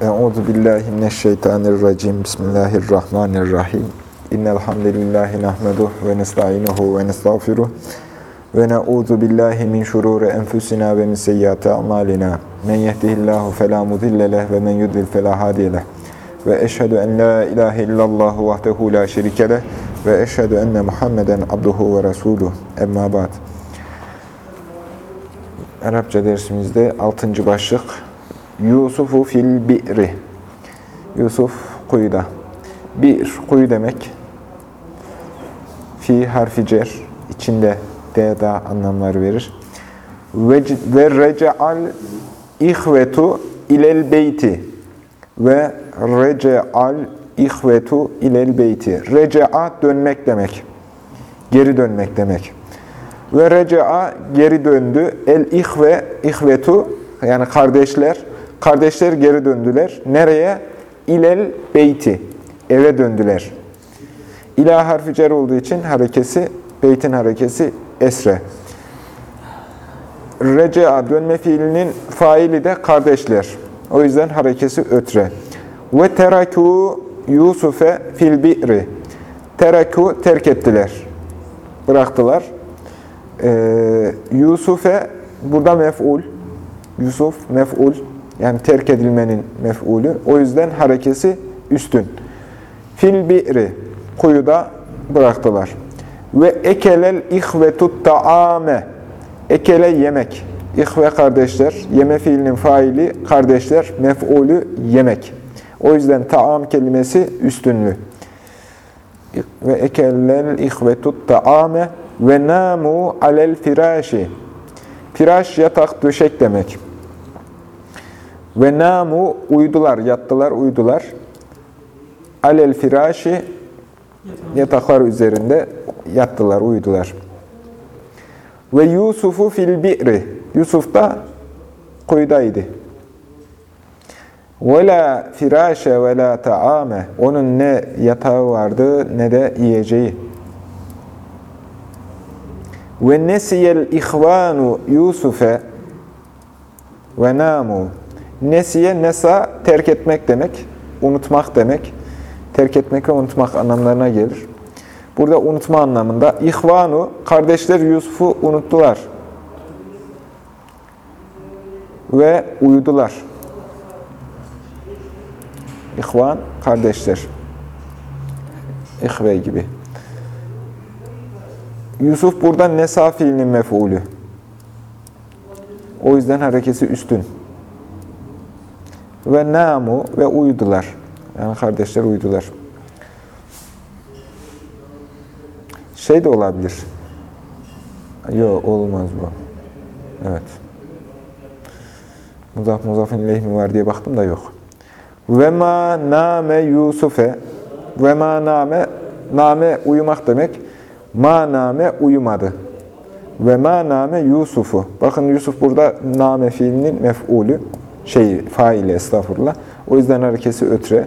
Euzu billahi mineşşeytanirracim. Bismillahirrahmanirrahim. İnnel hamdelellahi nahmeduhu ve nestainuhu ve nestağfiruh. Ve na'udzu billahi min şururi enfusina ve min seyyiati amalina. Men yehdihillahu fela mudille leh ve men yudlil fela hadiye leh. Ve eşhedü en la ilahe illallah vahdehu la şerike leh ve eşhedü enne Muhammeden abduhu ve resuluh. Emma ba'd. Arapça dersimizde 6. başlık Yusufu fil bi'ri. Yusuf kuyuda. Bir kuyu demek. Fi harfi cer. içinde de da anlamları verir. Ve, ve rece'al ihvetu ilel beyti. Ve rece'al ihvetu ilel beyti. Rece'a dönmek demek. Geri dönmek demek. Ve reca'a geri döndü. El ihve, ihvetu yani kardeşler. Kardeşler geri döndüler. Nereye? İlel beyti. Eve döndüler. İlah harfi cer olduğu için harekesi, beytin harekesi esre. Reca'a dönme fiilinin faili de kardeşler. O yüzden harekesi ötre. Ve teraku Yusuf'e fil bi'ri. Teraku terk ettiler. Bıraktılar. Ee, Yusuf'e burada mef'ul. Yusuf mef'ul. Yani terk edilmenin mef'ulü. O yüzden harekesi üstün. Fil bi'ri. Kuyuda bıraktılar. Ve ekelel ihvetut ta'ame. Ekele yemek. İhve kardeşler. Yeme fiilinin faili kardeşler. Mef'ulü yemek. O yüzden ta'am kelimesi üstünlü. Ve ekellel ihvetut ta'ame ve namu alel firaşi. Firaş yatak döşek demek. Ve namu uydular, yattılar, uydular. Alel firaşi yataklar üzerinde yattılar, uydular. Ve Yusufu fil bi'ri. Yusuf da kuyudaydı. Ve la firâşe ve la ta'ame. Onun ne yatağı vardı ne de yiyeceği. Ve nesiyel ihvanu Yusuf'e ve namu. Nesiye, nesa terk etmek demek, unutmak demek. Terk etmek ve unutmak anlamlarına gelir. Burada unutma anlamında. İhvanu, kardeşler Yusuf'u unuttular. Ve uyudular. İhvan, kardeşler. İhve gibi. Yusuf burada nesa fiilinin mef'ulü. O yüzden harekesi üstün. Ve namu ve uyudular. Yani kardeşler uyudular. Şey de olabilir. Yok olmaz bu. Evet. Muzaf muzafin ileyh mi var diye baktım da yok. Ve ma name Yusuf'e ve ma name name uyumak demek. Ma name uyumadı. Ve ma name Yusuf'u. Bakın Yusuf burada name fiilinin mef'ulü. Şey, faili estağfurullah. O yüzden harekesi ötre.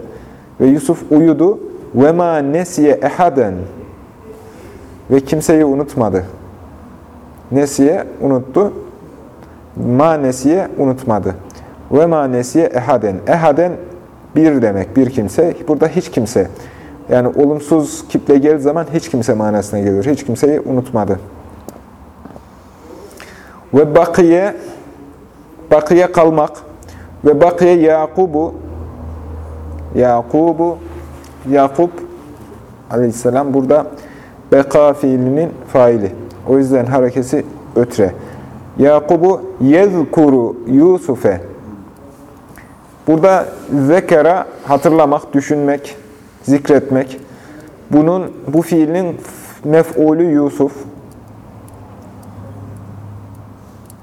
Ve Yusuf uyudu. Ve ma nesiye ehaden. Ve kimseyi unutmadı. Nesiye unuttu. Ma nesiye unutmadı. Ve ma nesiye ehaden. Ehaden bir demek, bir kimse. Burada hiç kimse. Yani olumsuz kiple geldiği zaman hiç kimse manasına geliyor. Hiç kimseyi unutmadı. Ve bakiye, bakiye kalmak. Ve bakiye Yakubu, Yakubu, Yakup aleyhisselam burada beka fiilinin faili. O yüzden harekesi ötre. Yakubu yezkuru Yusuf'e. Burada zekera hatırlamak, düşünmek, zikretmek. Bunun bu fiilin mef'ulü Yusuf.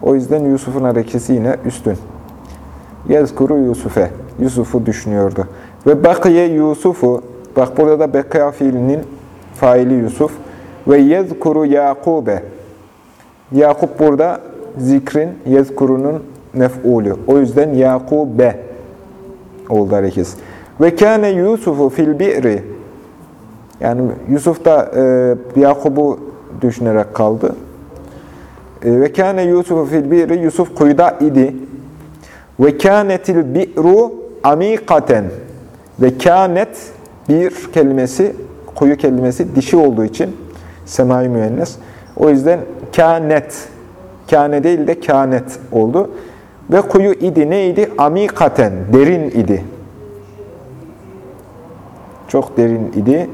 O yüzden Yusuf'un harekesi yine üstün. Yezkuru Yusuf'e. Yusuf'u düşünüyordu. Ve bakiye Yusuf'u. Bak burada da bekaya fiilinin faili Yusuf. Ve yezkuru Yakub'e. Yakup burada zikrin, yezkurunun mef'ulü. O yüzden Yakub'e oldu harekesi. Ve kâne Yusufu fil bi'ri. Yani Yusuf da e, Yakub'u düşünerek kaldı. E, ve kâne Yusufu fil bi'ri. Yusuf kuyuda idi. Ve kânetil bi'ru amikaten ve kânet bir kelimesi, kuyu kelimesi dişi olduğu için semai müennes. O yüzden kânet, kâne değil de kânet oldu. Ve kuyu idi neydi? Amikaten, derin idi. Çok derin idi.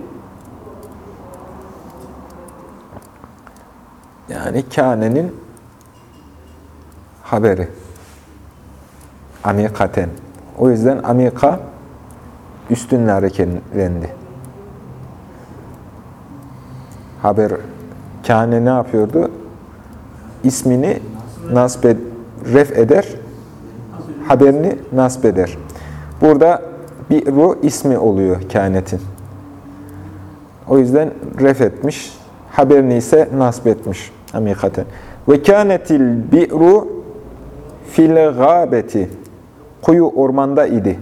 Yani kânenin haberi. Amikaten. O yüzden amika üstünle hareketlendi. Haber kâne ne yapıyordu? İsmini nasb ed, ref eder, haberini nasb eder. Burada bir ru ismi oluyor kânetin. O yüzden ref etmiş, haberini ise nasb etmiş amikaten. Ve kânetil bi'ru fil gâbeti. Kuyu ormanda idi.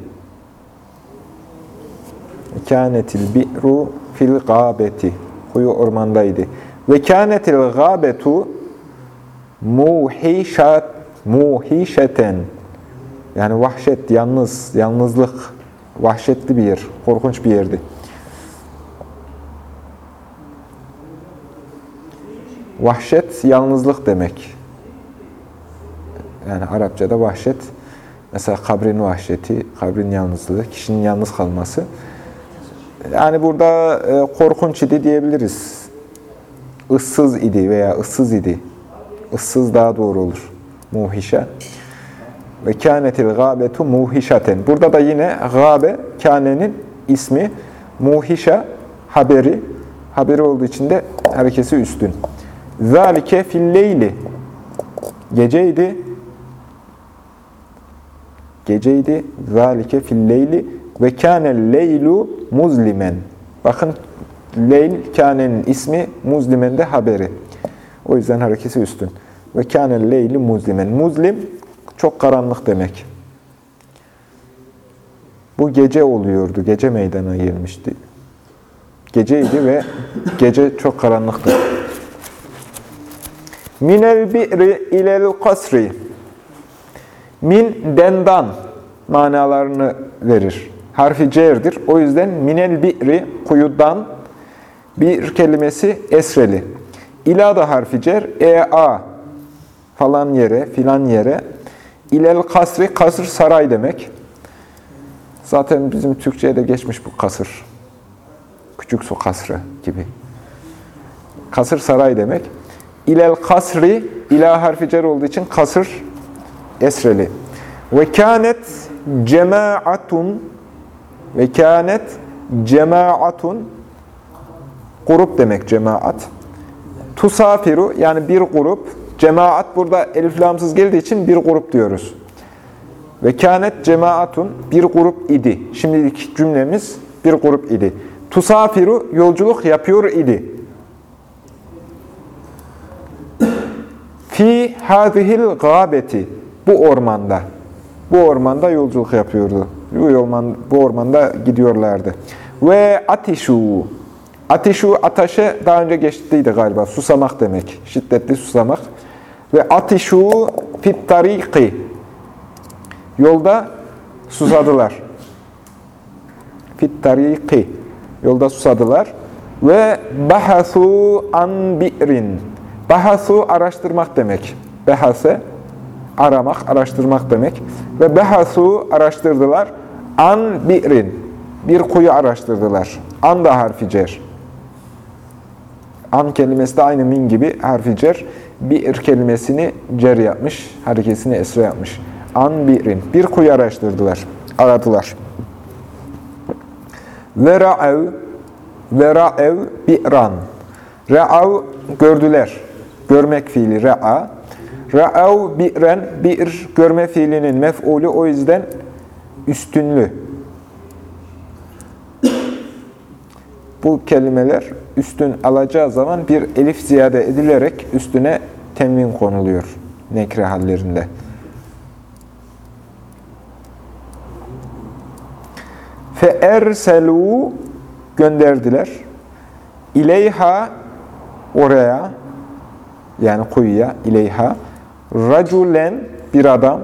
Kânetil bi'ru fil gâbeti. Kuyu ormandaydı. Ve kânetil gâbetu muhişat muhişeten. Yani vahşet, yalnız, yalnızlık, vahşetli bir yer, korkunç bir yerdi. Vahşet, yalnızlık demek. Yani Arapçada vahşet, mesela kabrin vahşeti, kabrin yalnızlığı, kişinin yalnız kalması. Yani burada e, korkunç idi diyebiliriz. Issız idi veya ıssız idi. Issız daha doğru olur. Muhişe. Ve kânetil gâbetu muhişaten. Burada da yine gâbe, kânenin ismi, muhişe, haberi. Haberi olduğu için de herkesi üstün. Zalike filleyli. Geceydi. Geceydi. Zalike filleyli. Ve kânel leylu muzlimen. Bakın leyl kânenin ismi, muzlimen de haberi. O yüzden harekesi üstün. Ve kânel leyli muzlimen. Muzlim çok karanlık demek. Bu gece oluyordu. Gece meydana gelmişti. Geceydi ve gece çok karanlıktı. Minel bi'ri ilel kasri. Min dendan manalarını verir. Harfi cerdir. O yüzden minel bi'ri kuyudan bir kelimesi esreli. İla da harfi cer. E-a falan yere, filan yere. İlel kasri, kasır saray demek. Zaten bizim Türkçe'ye de geçmiş bu kasır. Küçük su kasrı gibi. Kasır saray demek. İlel kasri, ila harfi cer olduğu için kasır esreli. Ve kânet cemaatun ve kânet cemaatun grup demek cemaat. Tusafiru yani bir grup. Cemaat burada elif lamsız geldiği için bir grup diyoruz. Ve kânet cemaatun bir grup idi. Şimdilik cümlemiz bir grup idi. Tusafiru yolculuk yapıyor idi. Fi hadihil gâbeti bu ormanda. Bu ormanda yolculuk yapıyordu. Bu, orman, bu ormanda gidiyorlardı. Ve atişu. Atişu ateşe daha önce geçtiydi galiba. Susamak demek. Şiddetli susamak. Ve atişu fit tariki. Yolda susadılar. Fit tariki. Yolda susadılar. Ve bahasu an bi'rin. Bahasu araştırmak demek. Behase aramak, araştırmak demek. Ve behasu araştırdılar. An bi'rin. Bir kuyu araştırdılar. An da harfi cer. An kelimesi de aynı min gibi harfi cer. Bi'r kelimesini cer yapmış, harekesini esre yapmış. An bi'rin. Bir kuyu araştırdılar, aradılar. Ve ra'ev, ve ra'ev bi'ran. Ra'av gördüler. Görmek fiili ra'a. Ra'av bi'ren, bi'r görme fiilinin mef'ulü o yüzden üstünlü. Bu kelimeler üstün alacağı zaman bir elif ziyade edilerek üstüne temvin konuluyor nekre hallerinde. Fe erselu gönderdiler. İleyha oraya yani kuyuya ileyha raculen bir adam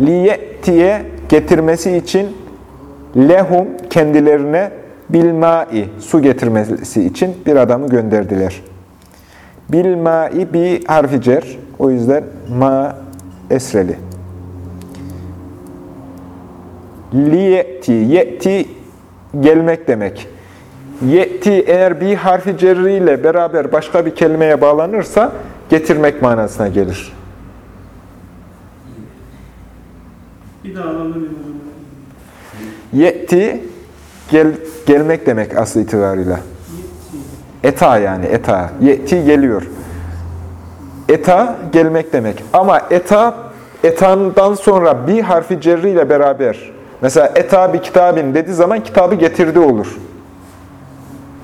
liyetiye getirmesi için lehum kendilerine bilmai su getirmesi için bir adamı gönderdiler. Bilmai bir harfi cer. O yüzden ma esreli. Liyeti, yeti gelmek demek. Yeti eğer bir harfi cerriyle beraber başka bir kelimeye bağlanırsa getirmek manasına gelir. Bir daha alalım. Yeti gel, gelmek demek aslı itibarıyla. Eta yani eta. Yeti geliyor. Eta gelmek demek. Ama eta etandan sonra bir harfi cerri ile beraber mesela eta bir kitabin dediği zaman kitabı getirdi olur.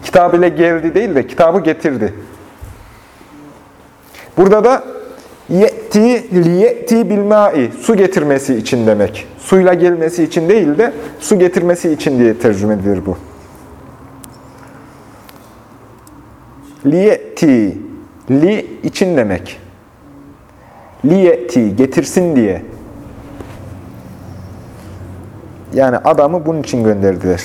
Kitab ile geldi değil de kitabı getirdi. Burada da yetti liyeti bilmai su getirmesi için demek. Suyla gelmesi için değil de su getirmesi için diye tercüme edilir bu. Liyeti li için demek. Liyeti getirsin diye. Yani adamı bunun için gönderdiler.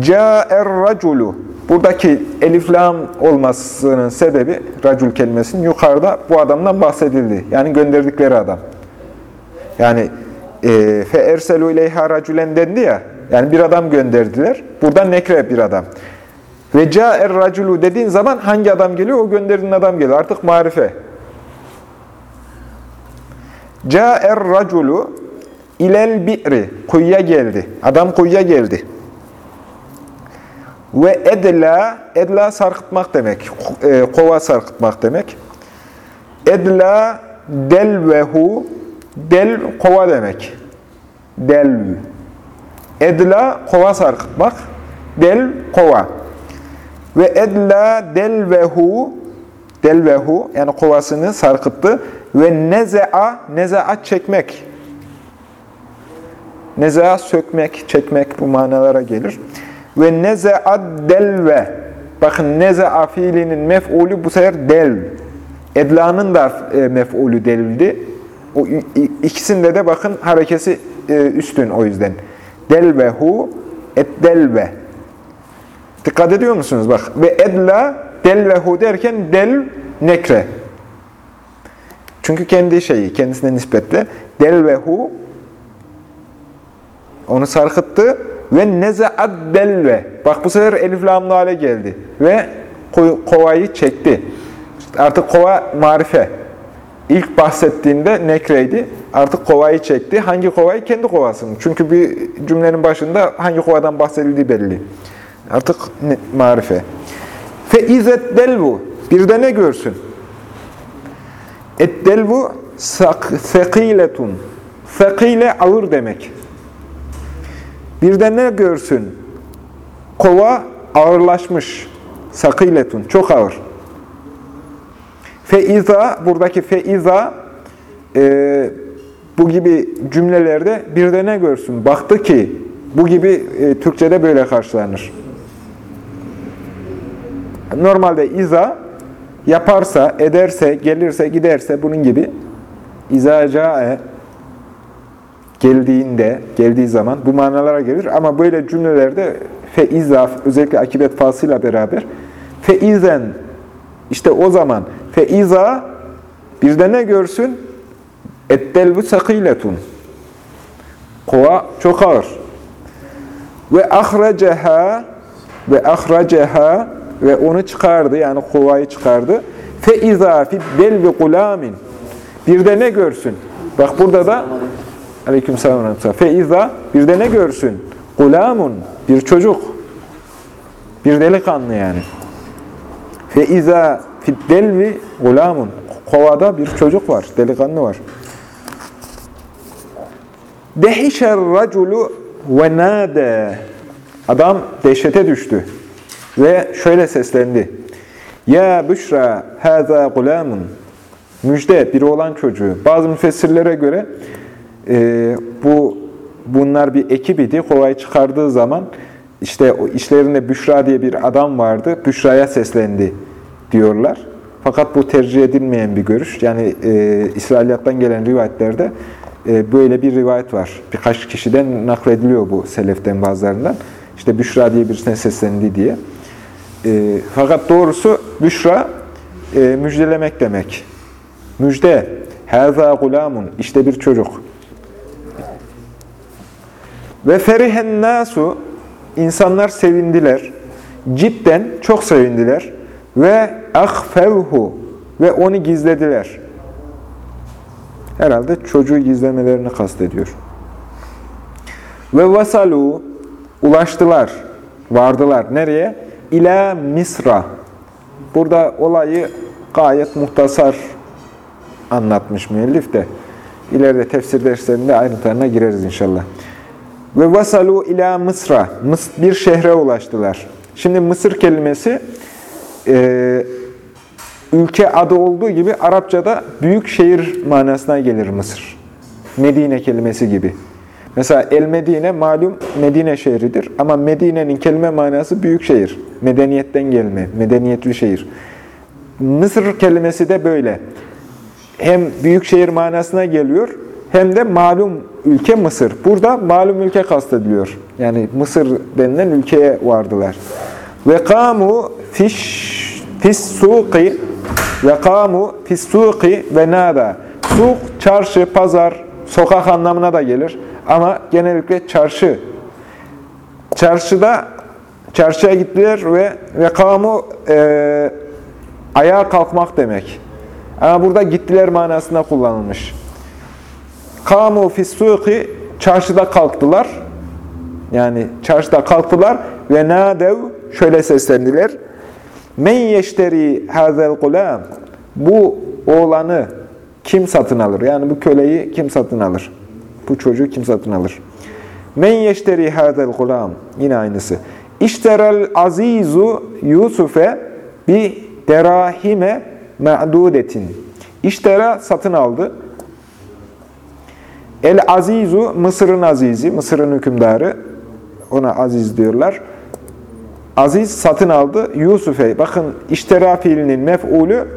Ca'er raculu. Buradaki elif lam olmasının sebebi racul kelimesinin yukarıda bu adamdan bahsedildi. Yani gönderdikleri adam. Yani e, fe erselu ileyha raculen dendi ya. Yani bir adam gönderdiler. Burada nekre bir adam. Ve ca'er raculu dediğin zaman hangi adam geliyor? O gönderdiğin adam geliyor. Artık marife. Ca'er raculu ilel bi'ri. Kuyuya geldi. Adam kuyuya geldi. Ve edla, edla sarkıtmak demek. E, kova sarkıtmak demek. Edla delvehu, del kova demek. Del. Edla kova sarkıtmak. Del kova. Ve edla delvehu, delvehu yani kovasını sarkıttı. Ve neze'a, neze'a çekmek. Neze'a sökmek, çekmek bu manalara gelir. Ve neze'ad delve. Bakın neze'a fiilinin mef'ulü bu sefer del. Edla'nın da e, mef'ulü delildi. O ikisinde de bakın harekesi e, üstün o yüzden. Delvehu eddelve. Dikkat ediyor musunuz? Bak ve edla delvehu derken del nekre. Çünkü kendi şeyi, kendisine nispetle delvehu onu sarkıttı ve neze'ad delve. Bak bu sefer elif lamlı hale geldi. Ve kovayı çekti. Artık kova marife. İlk bahsettiğinde nekreydi. Artık kovayı çekti. Hangi kovayı? Kendi kovasını. Çünkü bir cümlenin başında hangi kovadan bahsedildiği belli. Artık marife. Fe izet delvu. Bir de ne görsün? Et delvu sekiletun. Sekile ağır demek. Bir de ne görsün? Kova ağırlaşmış. Sakiletun. Çok ağır. Feiza, buradaki feiza e, bu gibi cümlelerde bir de ne görsün? Baktı ki bu gibi e, Türkçe'de böyle karşılanır. Normalde iza yaparsa, ederse, gelirse, giderse bunun gibi iza cae geldiğinde, geldiği zaman bu manalara gelir. Ama böyle cümlelerde feiza, özellikle akibet fasıyla beraber feizen, işte o zaman feiza bir de ne görsün? Eddelbu sakiletun. Kova çok ağır. Ve ahraceha ve ahraceha ve onu çıkardı yani kovayı çıkardı. Feiza fi delvi gulamin. Bir de ne görsün? Bak burada da Aleyküm selam. Feiza bir de ne görsün? Gulamun bir çocuk. Bir delikanlı yani. Feiza fiddelvi gulamun. Kovada bir çocuk var, delikanlı var. Dehişer raculu ve nade. Adam dehşete düştü ve şöyle seslendi. Ya Büşra haza gulamun. Müjde bir oğlan çocuğu. Bazı müfessirlere göre e, bu bunlar bir ekip idi. Kovayı çıkardığı zaman işte işlerinde Büşra diye bir adam vardı. Büşra'ya seslendi diyorlar. Fakat bu tercih edilmeyen bir görüş. Yani e, İsrailiyattan gelen rivayetlerde e, böyle bir rivayet var. Birkaç kişiden naklediliyor bu seleften bazılarından. İşte Büşra diye birisine seslendi diye. E, fakat doğrusu Büşra e, müjdelemek demek. Müjde. Hâzâ gulâmun. İşte bir çocuk. Ve ferihen nasu. insanlar sevindiler. Cidden çok sevindiler. Ve ahfevhu. Ve onu gizlediler. Herhalde çocuğu gizlemelerini kastediyor. Ve vasalu ulaştılar, vardılar. Nereye? İla Misra. Burada olayı gayet muhtasar anlatmış müellif de. İleride tefsir derslerinde ayrıntılarına gireriz inşallah. Ve vasalu ila Mısra. Bir şehre ulaştılar. Şimdi Mısır kelimesi e, ülke adı olduğu gibi Arapçada büyük şehir manasına gelir Mısır. Medine kelimesi gibi. Mesela El Medine malum Medine şehridir ama Medine'nin kelime manası büyük şehir. Medeniyetten gelme, medeniyetli şehir. Mısır kelimesi de böyle. Hem büyük şehir manasına geliyor hem de malum ülke Mısır. Burada malum ülke kastediliyor. Yani Mısır denilen ülkeye vardılar. Ve kamu fiş fis suqi ve kamu fis suqi ve nada. Suk, çarşı, pazar, sokak anlamına da gelir. Ama genellikle çarşı. Çarşıda çarşıya gittiler ve ve kamu e, ayağa kalkmak demek. Ama burada gittiler manasında kullanılmış. Kamu fissuki çarşıda kalktılar. Yani çarşıda kalktılar ve nadev şöyle seslendiler. Men yeşteri hazel gulam. Bu oğlanı kim satın alır? Yani bu köleyi kim satın alır? Bu çocuğu kim satın alır? Men yeşteri hazel gulam. Yine aynısı. İşterel azizu Yusuf'e bi derahime ma'dudetin. İştera satın aldı. El azizu Mısır'ın azizi, Mısır'ın hükümdarı. Ona aziz diyorlar. Aziz satın aldı Yusuf'e. Bakın iştera fiilinin mef'ulü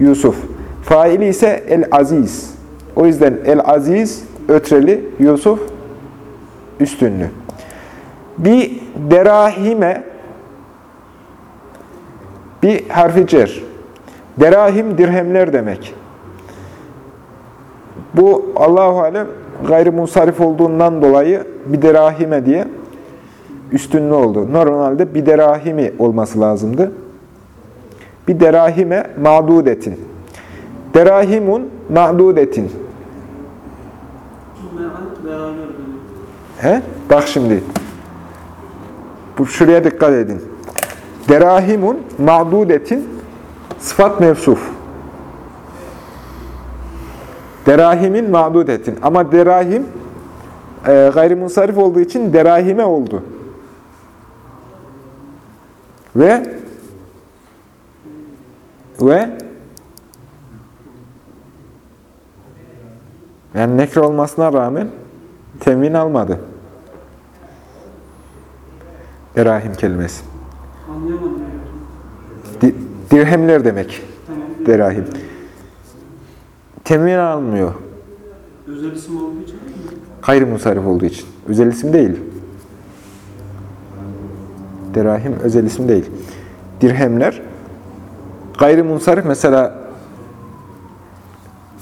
Yusuf. Faili ise el aziz. O yüzden el aziz ötreli, Yusuf üstünlü. Bir derahime bir harfi cer. Derahim dirhemler demek. Bu Allahu alem gayrimunsarif olduğundan dolayı bir derahime diye üstünlü oldu. Normalde bir derahimi olması lazımdı. Bir derahime mağdudetin. Derahimun demek. He? Bak şimdi. Bu şuraya dikkat edin. Derahimun ma'dudetin sıfat mevsuf. Derahimin ma'dudetin. Ama derahim e, gayrimunsarif olduğu için derahime oldu. Ve ve yani nekre olmasına rağmen temin almadı. Derahim kelimesi. Anlayamadım. Di- Dirhemler demek. Derahim. Temin almıyor. Özel isim olduğu için mi? Gayrimunsarif olduğu için. Özel isim değil. Derahim özel isim değil. Dirhemler gayrimunsarif mesela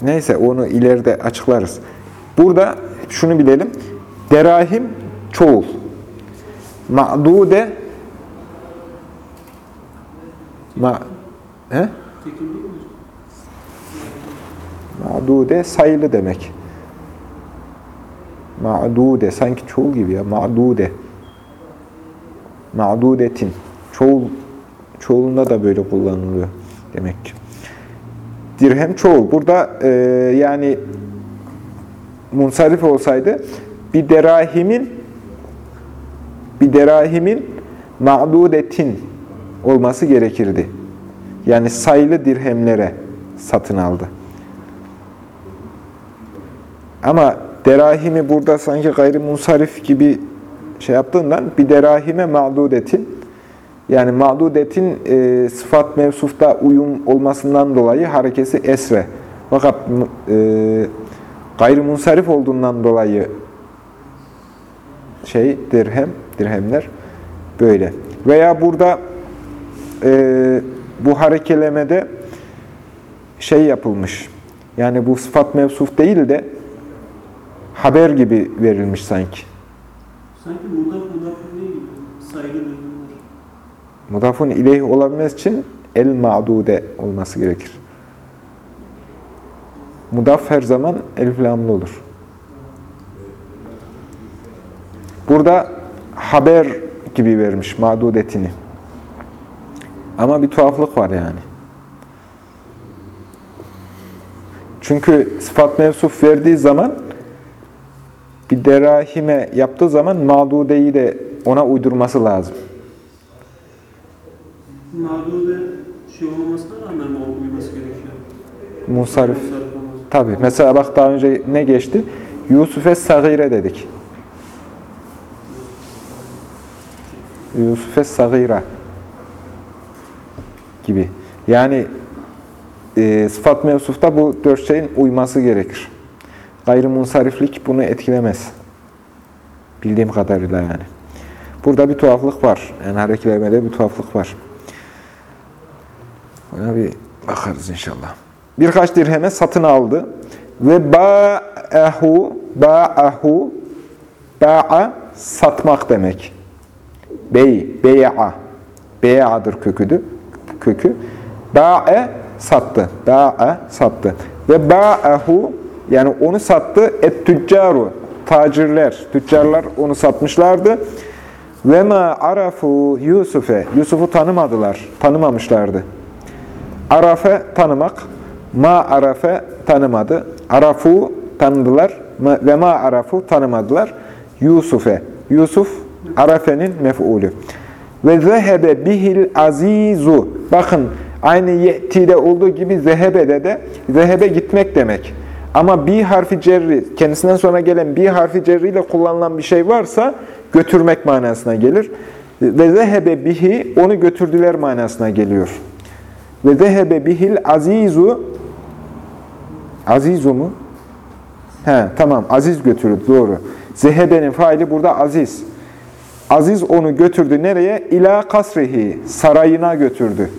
neyse onu ileride açıklarız. Burada şunu bilelim. Derahim çoğul. Ma'dude ma he? Ma'dude sayılı demek. Ma'dude sanki çoğul gibi ya. Ma'dude. Ma'dudetin. Çoğul çoğulunda da böyle kullanılıyor demek ki. Dirhem çoğul. Burada e, yani munsarif olsaydı bir derahimin bir derahimin ma'dudetin olması gerekirdi. Yani sayılı dirhemlere satın aldı. Ama derahimi burada sanki gayrimunsarif gibi şey yaptığından bir derahime mağdudetin yani mağdudetin e, sıfat mevsufta uyum olmasından dolayı harekesi esre. Fakat e, Gayrimunsarif olduğundan dolayı şey dirhem, dirhemler böyle. Veya burada e, bu harekelemede şey yapılmış. Yani bu sıfat mevsuf değil de haber gibi verilmiş sanki. Sanki mudaf mudaf değil gibi. Saygı duyulur. Mudafun ileyh olabilmesi için el ma'dude olması gerekir. Mudaf her zaman elif lamlı olur. Burada haber gibi vermiş ma'dudetini. Ama bir tuhaflık var yani. Çünkü sıfat mevsuf verdiği zaman bir derahime yaptığı zaman mağdudeyi de ona uydurması lazım. Mağdurda şey olmasına rağmen mi olması gerekiyor? Olması. Tabi. Mesela bak daha önce ne geçti? Yusuf'e sagire dedik. Yusuf'e sagira gibi. Yani e, sıfat mevsufta bu dört şeyin uyması gerekir. Gayrimunsariflik bunu etkilemez. Bildiğim kadarıyla yani. Burada bir tuhaflık var. Yani hareketlemede bir tuhaflık var. Buna bir bakarız inşallah. Birkaç dirheme satın aldı. Ve ba'ahu ba'ahu ba'a satmak demek. Bey, bey'a. Bey'adır köküdü. Kökü. Ba'e sattı. Ba'e sattı. Ve ba'ahu yani onu sattı et tüccaru. Tacirler, tüccarlar onu satmışlardı. Ve ma arafu Yusuf'e. Yusuf'u tanımadılar. Tanımamışlardı. Arafe tanımak. Ma arafe tanımadı. Arafu tanıdılar. Ve ma arafu tanımadılar. Yusuf'e. Yusuf Arafe'nin mef'ulü. Ve zehebe bihil azizu. Bakın aynı ye'tide olduğu gibi zehebe'de de zehebe gitmek demek. Ama bir harfi cerri, kendisinden sonra gelen bir harfi cerri ile kullanılan bir şey varsa götürmek manasına gelir. Ve zehebe bihi onu götürdüler manasına geliyor. Ve zehebe bihil azizu Azizu mu? He, tamam. Aziz götürdü. Doğru. Zehebenin faili burada aziz. Aziz onu götürdü nereye? İla kasrihi. Sarayına götürdü.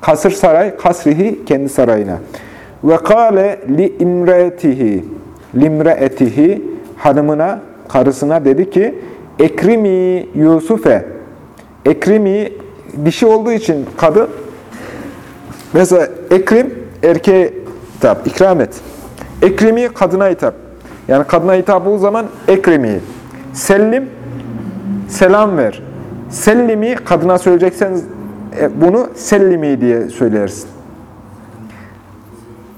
Kasır saray, kasrihi kendi sarayına. Ve kâle li imreetihi. Limreetihi hanımına, karısına dedi ki Ekrimi Yusuf'e. Ekrimi dişi olduğu için kadın Mesela ekrim erkeğe hitap, ikram et. Ekrimi kadına hitap. Yani kadına hitap olduğu zaman ekrimi. Sellim, selam ver. Sellimi kadına söyleyecekseniz e, bunu sellimi diye söylersin.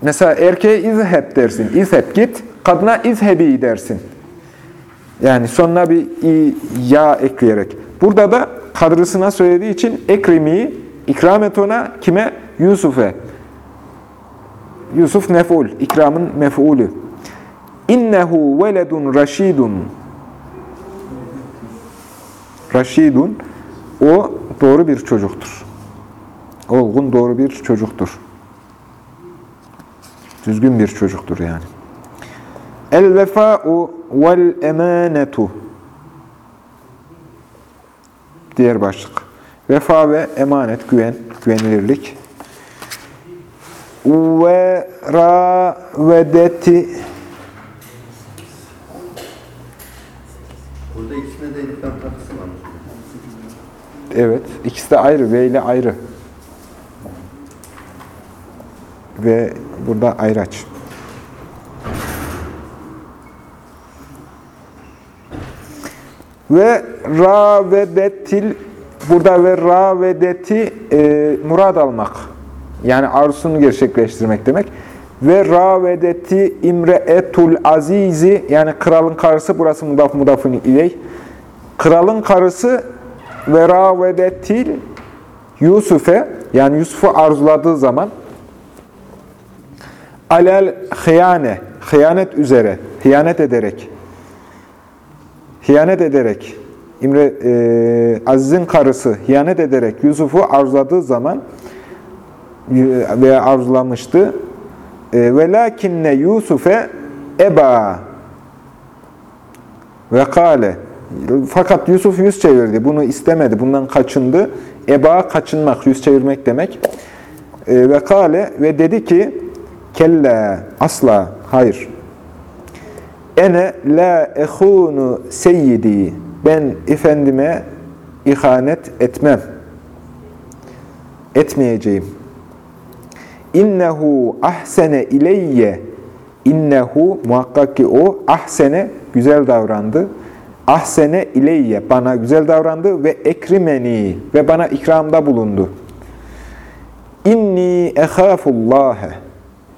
Mesela erkeğe izheb dersin. İzheb git. Kadına izhebi dersin. Yani sonuna bir i, ya ekleyerek. Burada da kadrısına söylediği için ekrimi, ikram et ona kime? Yusuf'e. Yusuf mef'ul, ikramın mef'ulü. İnnehu veledun raşidun. Raşidun, o doğru bir çocuktur. Olgun doğru bir çocuktur. Düzgün bir çocuktur yani. El vefa'u vel emanetu. Diğer başlık. Vefa ve emanet, güven, güvenilirlik. Ve ravedeti Burada ikisine de eliflam takısı var. Evet, ikisi de ayrı, ve ile ayrı. Ve burada ayraç. Ve ravedetil burada ve ravedeti e, murad almak. Yani arzusunu gerçekleştirmek demek. Ve ravedeti imreetul azizi yani kralın karısı burası mudaf mudafın iley. Kralın karısı ve ravedetil Yusuf'e yani Yusuf'u arzuladığı zaman alel hıyane hıyanet üzere hıyanet ederek hıyanet ederek İmre e, Aziz'in karısı hıyanet ederek Yusuf'u arzuladığı zaman veya arzulamıştı. E, Velakinne Yusuf'e eba ve kale. Fakat Yusuf yüz çevirdi. Bunu istemedi. Bundan kaçındı. Eba kaçınmak, yüz çevirmek demek. E, ve kale ve dedi ki kella asla hayır. Ene la ehunu seyyidi. Ben efendime ihanet etmem. Etmeyeceğim. İnnehu ahsene ileyye. İnnehu muhakkak ki o ahsene güzel davrandı. Ahsene ileyye bana güzel davrandı ve ekrimeni ve bana ikramda bulundu. İnni ehafullâhe.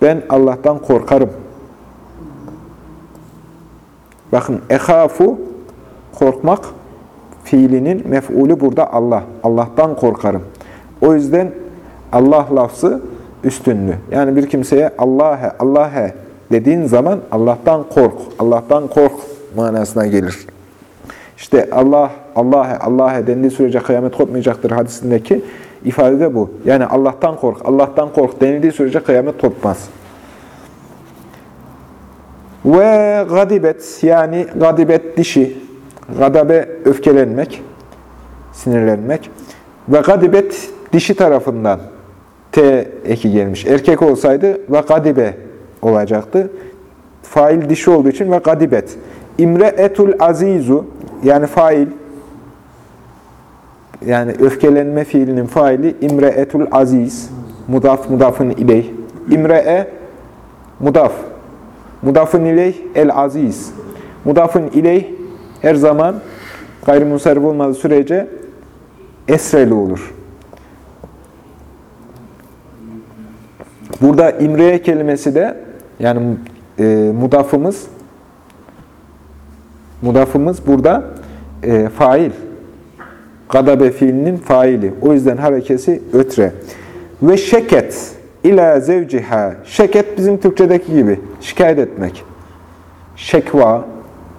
Ben Allah'tan korkarım. Bakın ehafu korkmak fiilinin mef'ulü burada Allah. Allah'tan korkarım. O yüzden Allah lafzı üstünlü. Yani bir kimseye Allah'e, Allah'e dediğin zaman Allah'tan kork, Allah'tan kork manasına gelir. İşte Allah, Allah'e, Allah'e dendiği sürece kıyamet kopmayacaktır hadisindeki ifade de bu. Yani Allah'tan kork, Allah'tan kork denildiği sürece kıyamet kopmaz. Ve gadibet yani gadibet dişi, gadabe öfkelenmek, sinirlenmek ve gadibet dişi tarafından T eki gelmiş. Erkek olsaydı ve gadibe olacaktı. Fail dişi olduğu için ve gadibet. İmre etul azizu yani fail yani öfkelenme fiilinin faili imre etul aziz mudaf mudafın ileyh. İmre'e mudaf. Mudafın ileyh el aziz. Mudafın ileyh her zaman gayrimusarif olmadığı sürece esreli olur. Burada imreye kelimesi de yani e, mudafımız mudafımız burada e, fail. Gadabe fiilinin faili. O yüzden harekesi ötre. Ve şeket ila zevciha. Şeket bizim Türkçedeki gibi. Şikayet etmek. Şekva,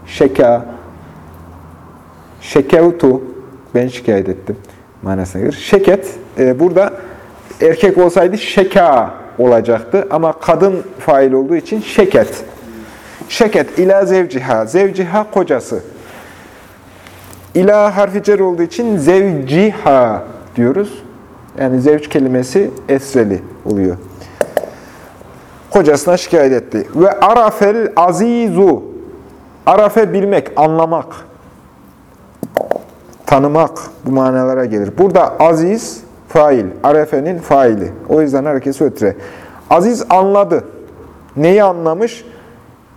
şeka, şekevtu. Ben şikayet ettim manasına gelir. Şeket, e, burada erkek olsaydı şeka olacaktı. Ama kadın fail olduğu için şeket. Şeket ila zevciha. Zevciha kocası. İla harfi cer olduğu için zevciha diyoruz. Yani zevç kelimesi esreli oluyor. Kocasına şikayet etti. Ve arafel azizu. Arafe bilmek, anlamak, tanımak bu manalara gelir. Burada aziz fail, arefenin faili. O yüzden harekesi ötüre. Aziz anladı. Neyi anlamış?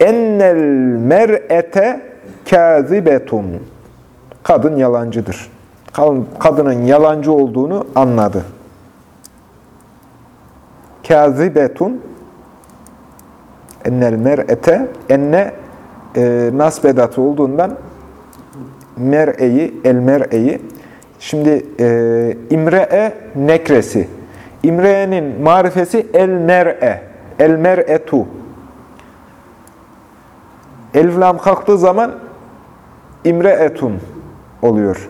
Ennel mer'ete kâzibetun. Kadın yalancıdır. Kadının yalancı olduğunu anladı. Kâzibetun ennel mer'ete enne e, nasbedatı olduğundan mer'eyi, el mer'eyi şimdi e, imre'e nekresi. İmre'nin marifesi el mer'e. El mer'etu. Elif lam kalktığı zaman imre'etun oluyor.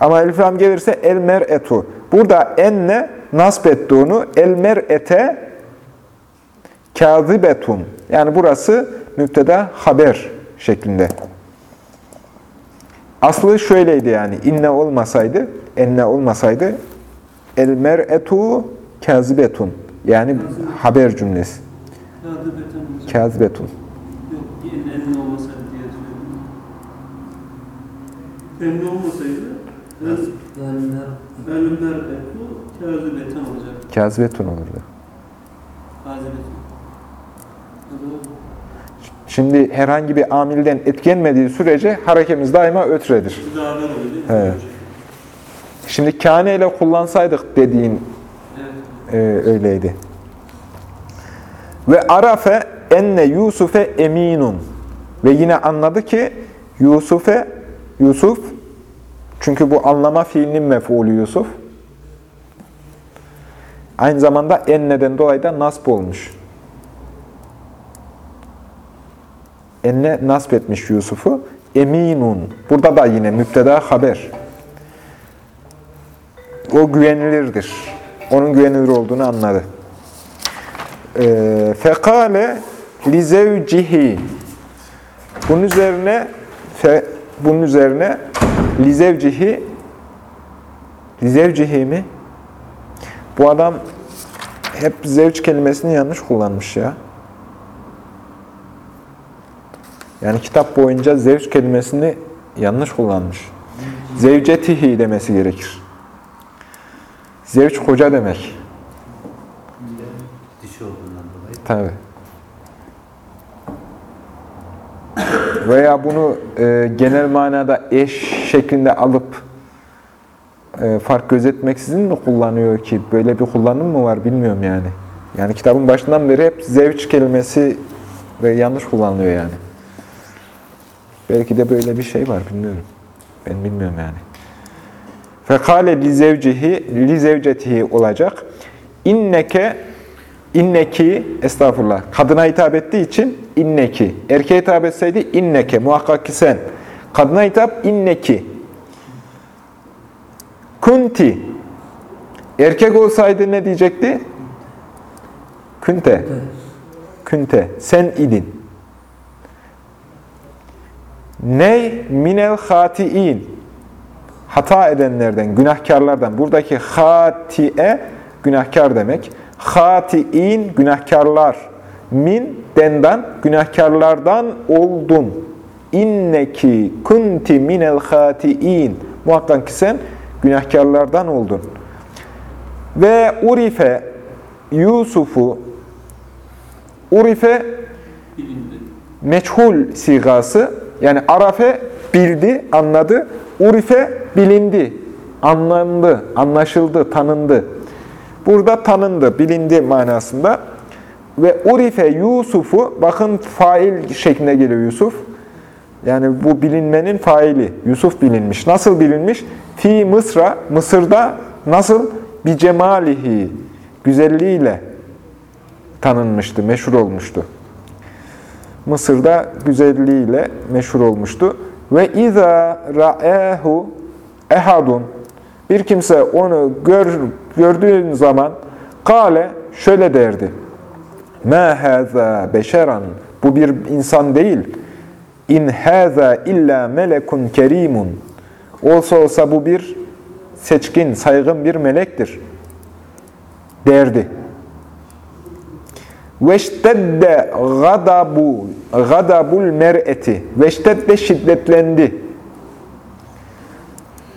Ama elif lam gelirse el mer'etu. Burada enne nasb etti onu. El mer'ete kâzibetun. Yani burası müpteda haber şeklinde. Aslı şöyleydi yani. inne olmasaydı, enne olmasaydı el mer'etu kâzibetun. Yani haber cümlesi. Hocam. Kâzibetun. Yok, elin elinde olmasaydı diye söyledim. Elinde olmasaydı, etu, kağıdı beten olacak. Kâzibetun olurdu. Doğru. Şimdi herhangi bir amilden etkilenmediği sürece harekemiz daima ötredir. Evet. Şimdi kâne ile kullansaydık dediğin Evet. e, öyleydi. Ve arafe enne Yusuf'e eminun. Ve yine anladı ki Yusuf'e Yusuf çünkü bu anlama fiilinin mef'ulü Yusuf. Aynı zamanda enneden dolayı da nasb olmuş. Enne nasb etmiş Yusuf'u. Eminun. Burada da yine müpteda haber. O güvenilirdir. Onun güvenilir olduğunu anladı. Ee, Fekale li zevcihi Bunun üzerine fe, bunun üzerine lizevcihi lizevcihi mi? Bu adam hep zevç kelimesini yanlış kullanmış ya. Yani kitap boyunca zevç kelimesini yanlış kullanmış. Zevcetihi demesi gerekir. Zevç koca demek. Dişi olduğundan dolayı. Tabi. Veya bunu e, genel manada eş şeklinde alıp e, fark gözetmeksizin mi kullanıyor ki? Böyle bir kullanım mı var bilmiyorum yani. Yani kitabın başından beri hep zevç kelimesi ve yanlış kullanılıyor yani. Belki de böyle bir şey var bilmiyorum. Ben bilmiyorum yani. Fekale li zevcihi, li zevcetihi olacak. İnneke, inneki, estağfurullah, kadına hitap ettiği için inneki. Erkeğe hitap etseydi inneke, muhakkak ki sen. Kadına hitap inneki. Kunti. Erkek olsaydı ne diyecekti? Künte. Künte. Sen idin. Ney minel hati'in. Hata edenlerden, günahkarlardan. Buradaki hati'e günahkar demek. Hati'in günahkarlar. Min dendan günahkarlardan oldun. İnneki kunti minel hati'in. Muhakkak ki sen günahkarlardan oldun. Ve urife Yusuf'u urife meçhul sigası yani arafe bildi, anladı. Urife bilindi, anlandı, anlaşıldı, tanındı. Burada tanındı, bilindi manasında. Ve urife Yusuf'u, bakın fail şeklinde geliyor Yusuf. Yani bu bilinmenin faili. Yusuf bilinmiş. Nasıl bilinmiş? Fi Mısra, Mısır'da nasıl? Bir cemalihi, güzelliğiyle tanınmıştı, meşhur olmuştu. Mısır'da güzelliğiyle meşhur olmuştu. Ve iza ra'ehu ehadun bir kimse onu gör, gördüğün zaman kale şöyle derdi. Ma haza beşeran bu bir insan değil. İn haza illa melekun kerimun. Olsa olsa bu bir seçkin, saygın bir melektir derdi. Veştedde gadabu gadabul mer'eti. Veştedde şiddetlendi.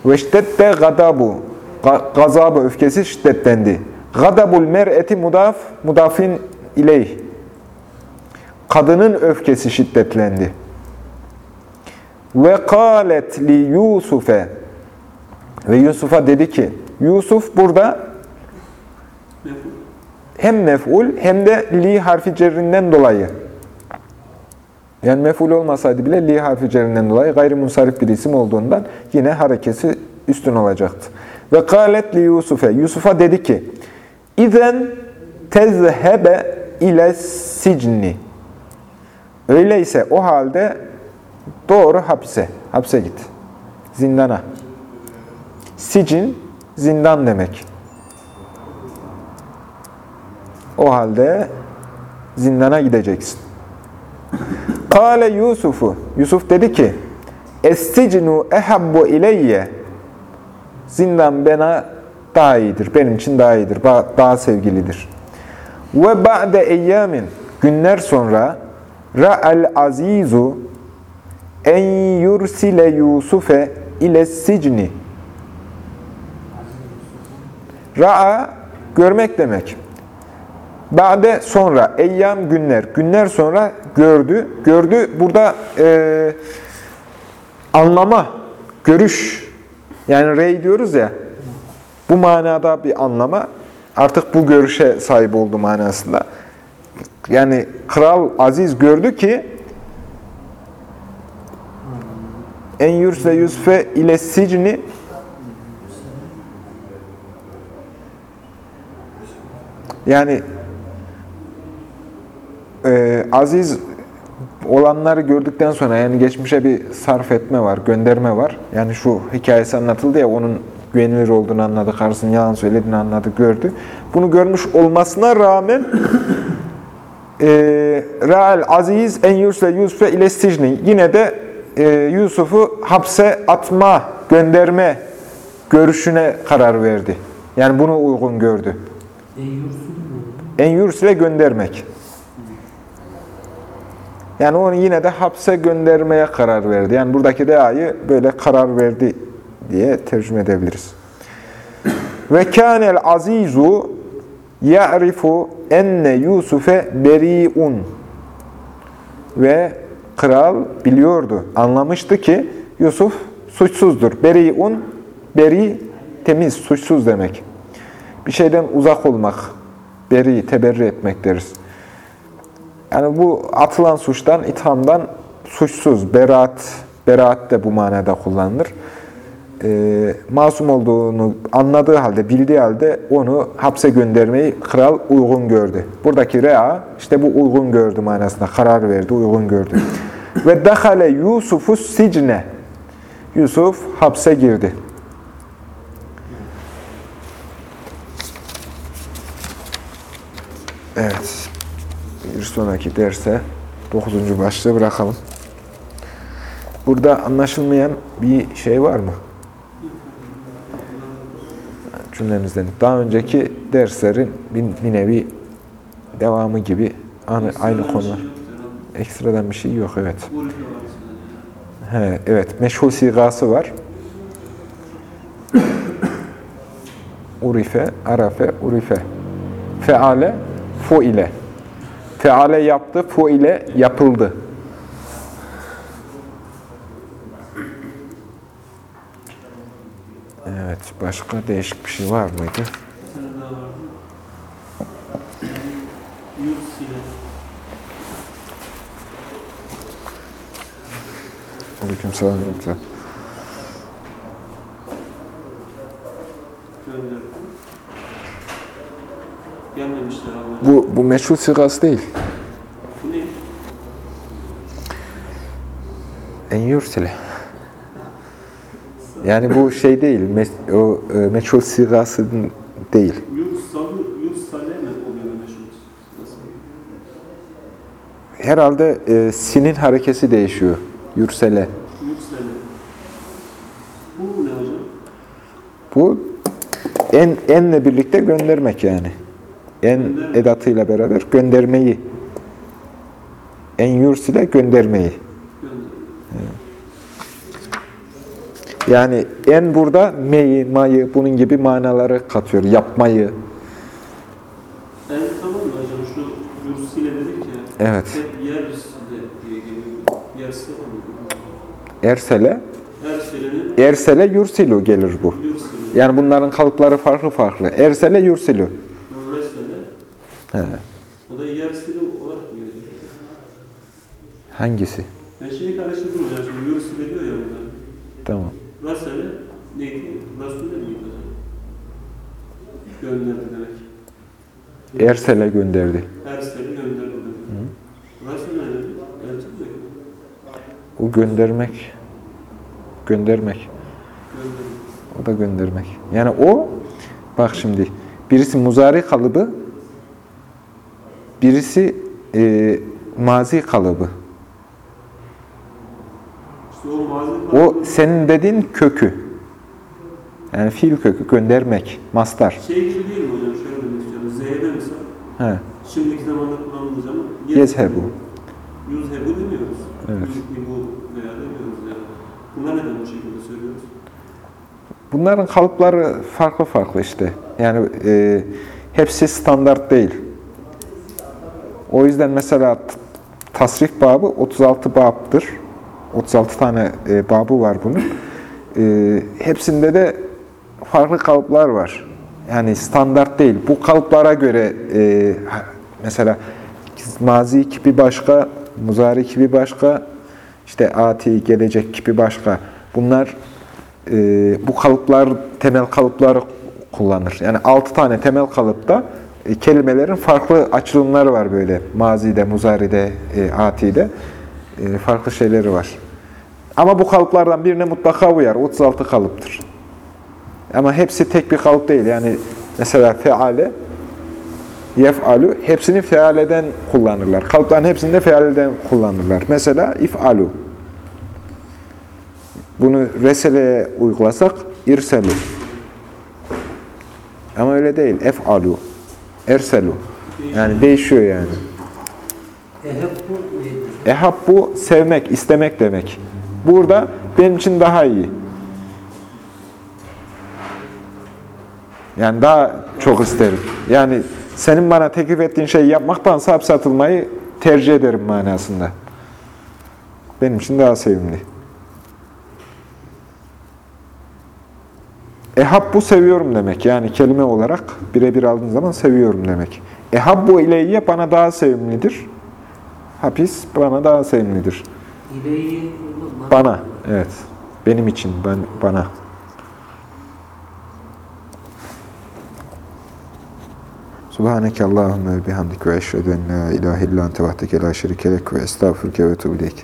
Veştedde gadabu Ga- gazabı öfkesi şiddetlendi. Gadabul mer'eti mudaf mudafin ileyh. Kadının öfkesi şiddetlendi. Ve kalet li Yusuf'e ve Yusuf'a dedi ki Yusuf burada hem mef'ul hem de li harfi cerrinden dolayı. Yani mef'ul olmasaydı bile li harfi cerrinden dolayı gayrimunsarif bir isim olduğundan yine harekesi üstün olacaktı. Ve kâlet li Yusuf'e. Yusuf'a dedi ki, İzen tezhebe ile sicni. Öyleyse o halde doğru hapse, hapse git. Zindana. Sicin, zindan demek. O halde zindana gideceksin. Kale Yusufu. Yusuf dedi ki, Esticnu ehabbu ileyye. Zindan bana daha iyidir, benim için daha iyidir, daha sevgilidir. Ve ba'de eyyamin. Günler sonra ra'al azizu en yursile Yusufe ile sicni. Ra'a görmek demek. Ba'de sonra, eyyam günler. Günler sonra gördü. Gördü burada e, anlama, görüş. Yani rey diyoruz ya. Bu manada bir anlama. Artık bu görüşe sahip oldu manasında. Yani Kral Aziz gördü ki en yurse Yusuf'e ile sicni yani e, aziz olanları gördükten sonra yani geçmişe bir sarf etme var, gönderme var. Yani şu hikayesi anlatıldı ya onun güvenilir olduğunu anladı, karısının yalan söylediğini anladı, gördü. Bunu görmüş olmasına rağmen e, Ra'el aziz en yursle Yusuf'e ile sicni. Yine de e, Yusuf'u hapse atma, gönderme görüşüne karar verdi. Yani bunu uygun gördü. En yursle göndermek. Yani onu yine de hapse göndermeye karar verdi. Yani buradaki reayı böyle karar verdi diye tercüme edebiliriz. Ve kânel azizu ya'rifu enne Yusufe beri'un. Ve kral biliyordu, anlamıştı ki Yusuf suçsuzdur. Beri'un, beri temiz, suçsuz demek. Bir şeyden uzak olmak, beri, teberri etmek deriz. Yani bu atılan suçtan, ithamdan suçsuz, beraat, beraat de bu manada kullanılır. Ee, masum olduğunu anladığı halde, bildiği halde onu hapse göndermeyi kral uygun gördü. Buradaki rea, işte bu uygun gördü manasında, karar verdi, uygun gördü. Ve dahale Yusuf'u sicne. Yusuf hapse girdi. Evet. Bir sonraki derse 9. başlığı bırakalım. Burada anlaşılmayan bir şey var mı? Cümlemizden. Daha önceki derslerin bir, bir nevi devamı gibi aynı, aynı konular. Ekstradan bir şey yok evet. He, evet. Meşhur sigası var. Urife, arafe, urife. Feale, fu ile. Feale yaptı, fu ile yapıldı. Evet, başka değişik bir şey var mıydı? Aleyküm selam. Gelmemişler ama. Bu, bu meşhur sigası değil. Bu ne? En yursile. Yani bu şey değil, mes- o e, meçhul sigası değil. Herhalde e, sinin harekesi değişiyor. Yursele. Yus sale. Bu ne hocam? Bu en enle birlikte göndermek yani. En edatıyla beraber göndermeyi. En yursile göndermeyi. Gönder. Yani en burada meyi, mayı, bunun gibi manaları katıyor. Yapmayı. En tamam mı hocam? Şu Yus ile dedik ya. Evet. Hep yer üstünde diye geliyor. Ersele. Ersele yursilu gelir bu. Yani bunların kalıpları farklı farklı. Ersele yursilu. He. O da yer sili olarak mı geliyor? Hangisi? Ben şeyi karıştırdım hocam. Şimdi ile diyor ya burada. Tamam. Rasele neydi? Rasule miydi hocam? Gönderdi demek. Ersele gönderdi. Her sene gönderdi demek. Rasule ne? Elçi mi? O göndermek. Göndermek. Gönderdi. O da göndermek. Yani o, bak şimdi, birisi muzari kalıbı, birisi e, mazi kalıbı. İşte o mazi O senin dediğin kökü. Yani fiil kökü, göndermek, mastar. şey gibi değil mi hocam? Şöyle demek istiyorum. Z'de mesela He. şimdiki zamanda kullanıldığı zaman Yezhebu. Yuzhebu demiyoruz. Evet. Yuzhebu veya demiyoruz yani. Bunlar neden bu şekilde söylüyoruz? Bunların kalıpları farklı farklı işte. Yani e, hepsi standart değil. O yüzden mesela t- tasrif babı 36 babdır. 36 tane e, babı var bunun. E, hepsinde de farklı kalıplar var. Yani standart değil. Bu kalıplara göre e, mesela mazi kipi başka, muzari kipi başka, işte ati, gelecek kipi başka. Bunlar e, bu kalıplar, temel kalıpları kullanır. Yani 6 tane temel kalıpta kelimelerin farklı açılımları var böyle. Mazide, muzaride, e, atide e, farklı şeyleri var. Ama bu kalıplardan birine mutlaka uyar. 36 kalıptır. Ama hepsi tek bir kalıp değil. Yani mesela feale yef'alu hepsini fealeden kullanırlar. Kalıpların hepsinde fealeden kullanırlar. Mesela if'alu. Bunu reseleye uygulasak irselu. Ama öyle değil. Ef'alu. Erselu. Yani değişiyor yani. Neydi? Ehabbu sevmek, istemek demek. Burada benim için daha iyi. Yani daha çok isterim. Yani senin bana teklif ettiğin şeyi yapmaktansa hapse atılmayı tercih ederim manasında. Benim için daha sevimli. Ehabbu seviyorum demek. Yani kelime olarak birebir aldığın zaman seviyorum demek. Ehabbu ileyye bana daha sevimlidir. Hapis bana daha sevimlidir. İleyi Bana, evet. Benim için, ben bana. Subhaneke Allahümme bihamdik ve eşhedü en la ilahe illa ente vahdeke la şerike lek ve estağfurke ve etûbü ileyk.